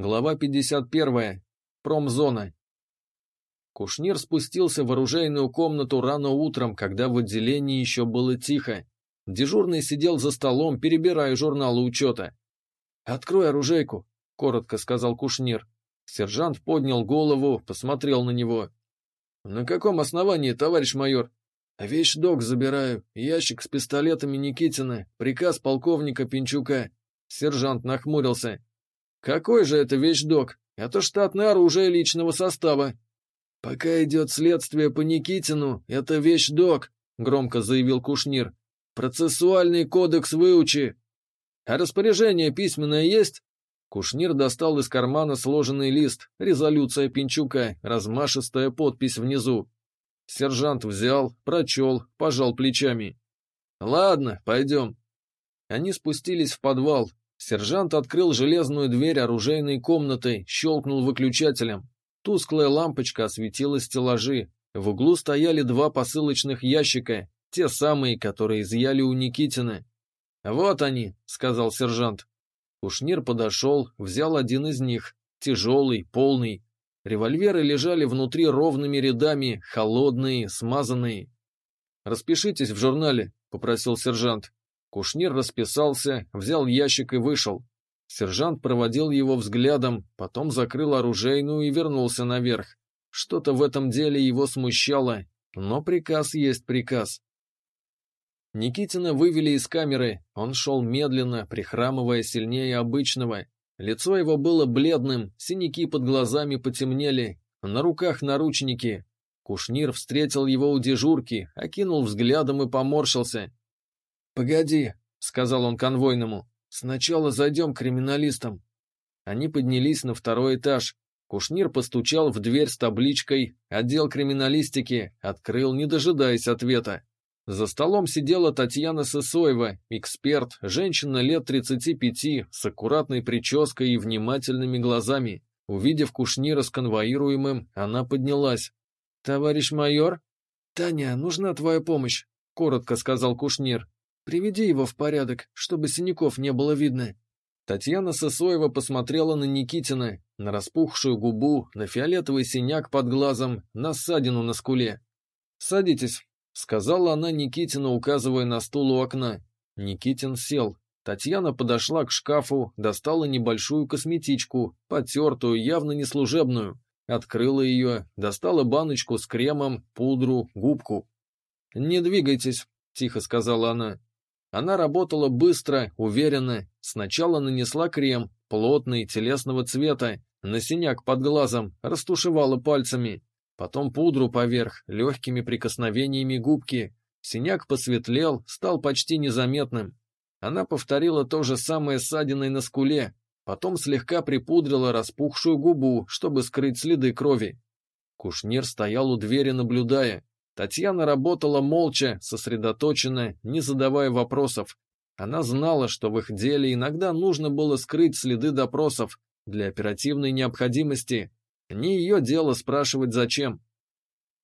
Глава 51. Промзона. Кушнир спустился в оружейную комнату рано утром, когда в отделении еще было тихо. Дежурный сидел за столом, перебирая журналы учета. «Открой оружейку», — коротко сказал Кушнир. Сержант поднял голову, посмотрел на него. «На каком основании, товарищ майор?» «Вещдок забираю, ящик с пистолетами Никитина, приказ полковника Пинчука». Сержант нахмурился. «Какой же это вещдок? Это штатное оружие личного состава». «Пока идет следствие по Никитину, это вещдок», — громко заявил Кушнир. «Процессуальный кодекс выучи». «А распоряжение письменное есть?» Кушнир достал из кармана сложенный лист, резолюция Пинчука, размашистая подпись внизу. Сержант взял, прочел, пожал плечами. «Ладно, пойдем». Они спустились в подвал. Сержант открыл железную дверь оружейной комнаты, щелкнул выключателем. Тусклая лампочка осветила стеллажи. В углу стояли два посылочных ящика, те самые, которые изъяли у Никитина. «Вот они», — сказал сержант. Кушнир подошел, взял один из них, тяжелый, полный. Револьверы лежали внутри ровными рядами, холодные, смазанные. «Распишитесь в журнале», — попросил сержант. Кушнир расписался, взял ящик и вышел. Сержант проводил его взглядом, потом закрыл оружейную и вернулся наверх. Что-то в этом деле его смущало, но приказ есть приказ. Никитина вывели из камеры, он шел медленно, прихрамывая сильнее обычного. Лицо его было бледным, синяки под глазами потемнели, на руках наручники. Кушнир встретил его у дежурки, окинул взглядом и поморщился. «Погоди», — сказал он конвойному, — «сначала зайдем к криминалистам». Они поднялись на второй этаж. Кушнир постучал в дверь с табличкой «Отдел криминалистики», открыл, не дожидаясь ответа. За столом сидела Татьяна Сысоева, эксперт, женщина лет 35, с аккуратной прической и внимательными глазами. Увидев Кушнира с конвоируемым, она поднялась. «Товарищ майор?» «Таня, нужна твоя помощь», — коротко сказал Кушнир. «Приведи его в порядок, чтобы синяков не было видно». Татьяна Сысоева посмотрела на Никитина, на распухшую губу, на фиолетовый синяк под глазом, на ссадину на скуле. «Садитесь», Сказала она Никитину, указывая на стул у окна. Никитин сел. Татьяна подошла к шкафу, достала небольшую косметичку, потертую, явно не служебную. Открыла ее, достала баночку с кремом, пудру, губку. «Не двигайтесь», — тихо сказала она. Она работала быстро, уверенно. Сначала нанесла крем, плотный, телесного цвета, на синяк под глазом, растушевала пальцами. Потом пудру поверх, легкими прикосновениями губки. Синяк посветлел, стал почти незаметным. Она повторила то же самое ссадиной на скуле, потом слегка припудрила распухшую губу, чтобы скрыть следы крови. Кушнир стоял у двери, наблюдая. Татьяна работала молча, сосредоточенно, не задавая вопросов. Она знала, что в их деле иногда нужно было скрыть следы допросов для оперативной необходимости, не ее дело спрашивать зачем.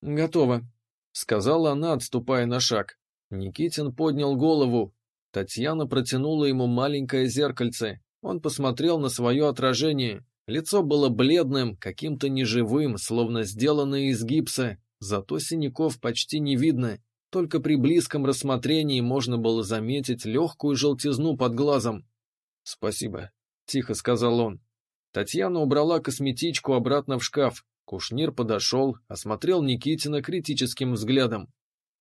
«Готово», — сказала она, отступая на шаг. Никитин поднял голову. Татьяна протянула ему маленькое зеркальце. Он посмотрел на свое отражение. Лицо было бледным, каким-то неживым, словно сделанное из гипса, зато синяков почти не видно. Только при близком рассмотрении можно было заметить легкую желтизну под глазом. «Спасибо», — тихо сказал он. Татьяна убрала косметичку обратно в шкаф. Кушнир подошел, осмотрел Никитина критическим взглядом.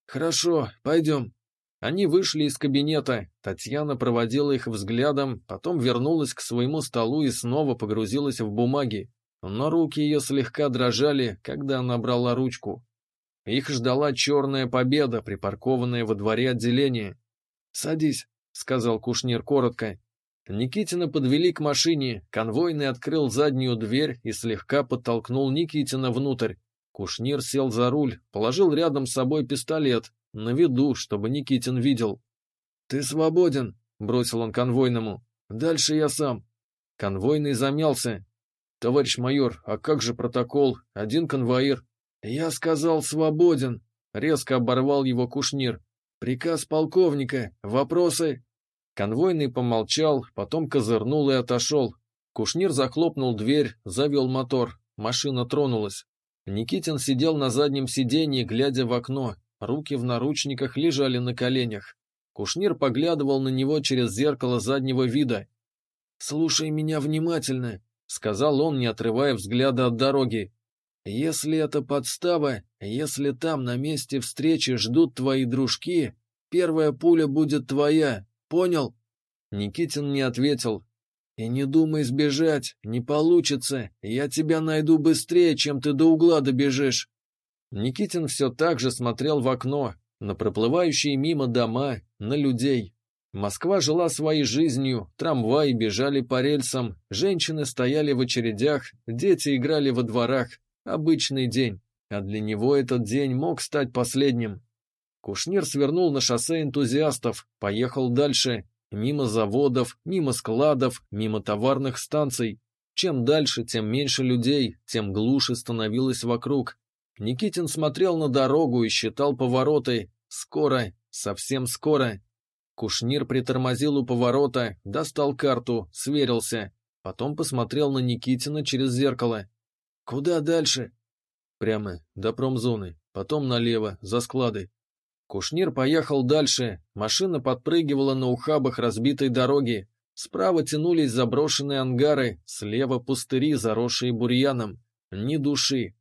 «Хорошо, пойдем». Они вышли из кабинета. Татьяна проводила их взглядом, потом вернулась к своему столу и снова погрузилась в бумаги. Но руки ее слегка дрожали, когда она брала ручку. Их ждала черная победа, припаркованная во дворе отделения. «Садись», — сказал Кушнир коротко. Никитина подвели к машине, конвойный открыл заднюю дверь и слегка подтолкнул Никитина внутрь. Кушнир сел за руль, положил рядом с собой пистолет, на виду, чтобы Никитин видел. «Ты свободен», — бросил он конвойному. «Дальше я сам». Конвойный замялся. «Товарищ майор, а как же протокол? Один конвоир». «Я сказал свободен», — резко оборвал его Кушнир. «Приказ полковника. Вопросы?» Конвойный помолчал, потом козырнул и отошел. Кушнир захлопнул дверь, завел мотор. Машина тронулась. Никитин сидел на заднем сиденье, глядя в окно. Руки в наручниках лежали на коленях. Кушнир поглядывал на него через зеркало заднего вида. «Слушай меня внимательно», — сказал он, не отрывая взгляда от дороги. «Если это подстава, если там на месте встречи ждут твои дружки, первая пуля будет твоя, понял?» Никитин не ответил. «И не думай сбежать, не получится, я тебя найду быстрее, чем ты до угла добежишь». Никитин все так же смотрел в окно, на проплывающие мимо дома, на людей. Москва жила своей жизнью, трамваи бежали по рельсам, женщины стояли в очередях, дети играли во дворах. Обычный день, а для него этот день мог стать последним. Кушнир свернул на шоссе энтузиастов, поехал дальше, мимо заводов, мимо складов, мимо товарных станций. Чем дальше, тем меньше людей, тем глуше становилось вокруг. Никитин смотрел на дорогу и считал повороты. Скоро, совсем скоро. Кушнир притормозил у поворота, достал карту, сверился. Потом посмотрел на Никитина через зеркало. «Куда дальше?» «Прямо, до промзоны, потом налево, за склады». Кушнир поехал дальше, машина подпрыгивала на ухабах разбитой дороги. Справа тянулись заброшенные ангары, слева пустыри, заросшие бурьяном. Ни души.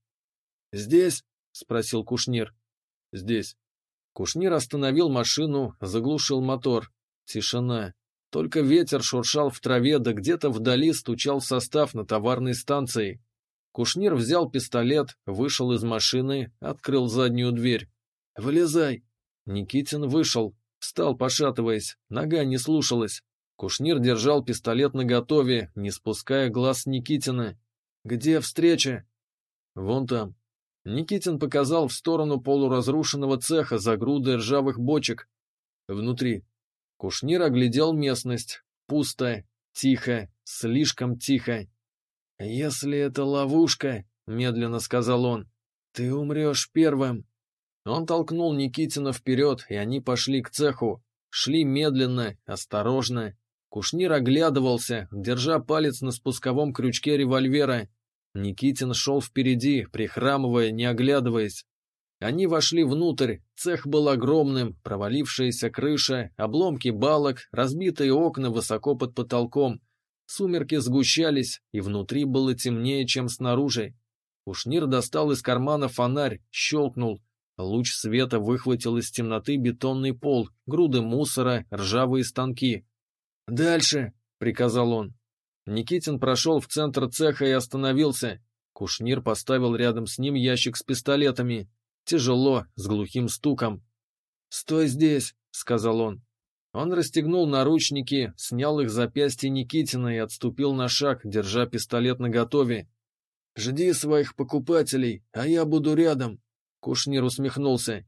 «Здесь?» — спросил Кушнир. «Здесь». Кушнир остановил машину, заглушил мотор. Тишина. Только ветер шуршал в траве, да где-то вдали стучал состав на товарной станции. Кушнир взял пистолет, вышел из машины, открыл заднюю дверь. «Вылезай!» Никитин вышел, встал, пошатываясь, нога не слушалась. Кушнир держал пистолет наготове, не спуская глаз Никитина. «Где встреча?» «Вон там», Никитин показал в сторону полуразрушенного цеха за грудой ржавых бочек. Внутри. Кушнир оглядел местность. Пусто, тихо, слишком тихо. «Если это ловушка», — медленно сказал он, — «ты умрешь первым». Он толкнул Никитина вперед, и они пошли к цеху. Шли медленно, осторожно. Кушнир оглядывался, держа палец на спусковом крючке револьвера, Никитин шел впереди, прихрамывая, не оглядываясь. Они вошли внутрь, цех был огромным, провалившаяся крыша, обломки балок, разбитые окна высоко под потолком. Сумерки сгущались, и внутри было темнее, чем снаружи. Ушнир достал из кармана фонарь, щелкнул. Луч света выхватил из темноты бетонный пол, груды мусора, ржавые станки. «Дальше!» — приказал он. Никитин прошел в центр цеха и остановился. Кушнир поставил рядом с ним ящик с пистолетами. Тяжело, с глухим стуком. «Стой здесь», — сказал он. Он расстегнул наручники, снял их запястье Никитина и отступил на шаг, держа пистолет наготове. «Жди своих покупателей, а я буду рядом», — Кушнир усмехнулся.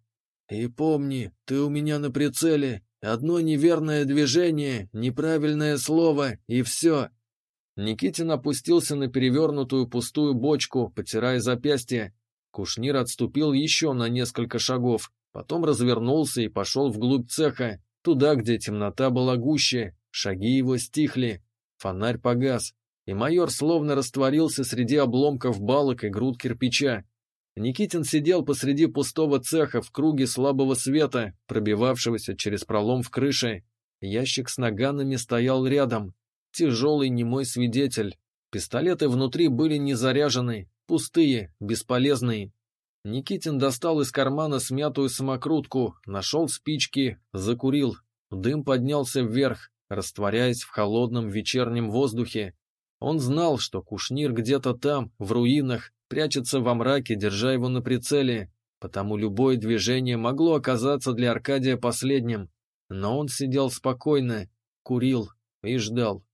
«И помни, ты у меня на прицеле. Одно неверное движение, неправильное слово, и все. Никитин опустился на перевернутую пустую бочку, потирая запястье. Кушнир отступил еще на несколько шагов, потом развернулся и пошел вглубь цеха, туда, где темнота была гуще, шаги его стихли, фонарь погас, и майор словно растворился среди обломков балок и груд кирпича. Никитин сидел посреди пустого цеха в круге слабого света, пробивавшегося через пролом в крыше. Ящик с наганами стоял рядом, Тяжелый немой свидетель. Пистолеты внутри были не заряжены, пустые, бесполезные. Никитин достал из кармана смятую самокрутку, нашел спички, закурил. Дым поднялся вверх, растворяясь в холодном вечернем воздухе. Он знал, что Кушнир где-то там, в руинах, прячется во мраке, держа его на прицеле, потому любое движение могло оказаться для Аркадия последним. Но он сидел спокойно, курил и ждал.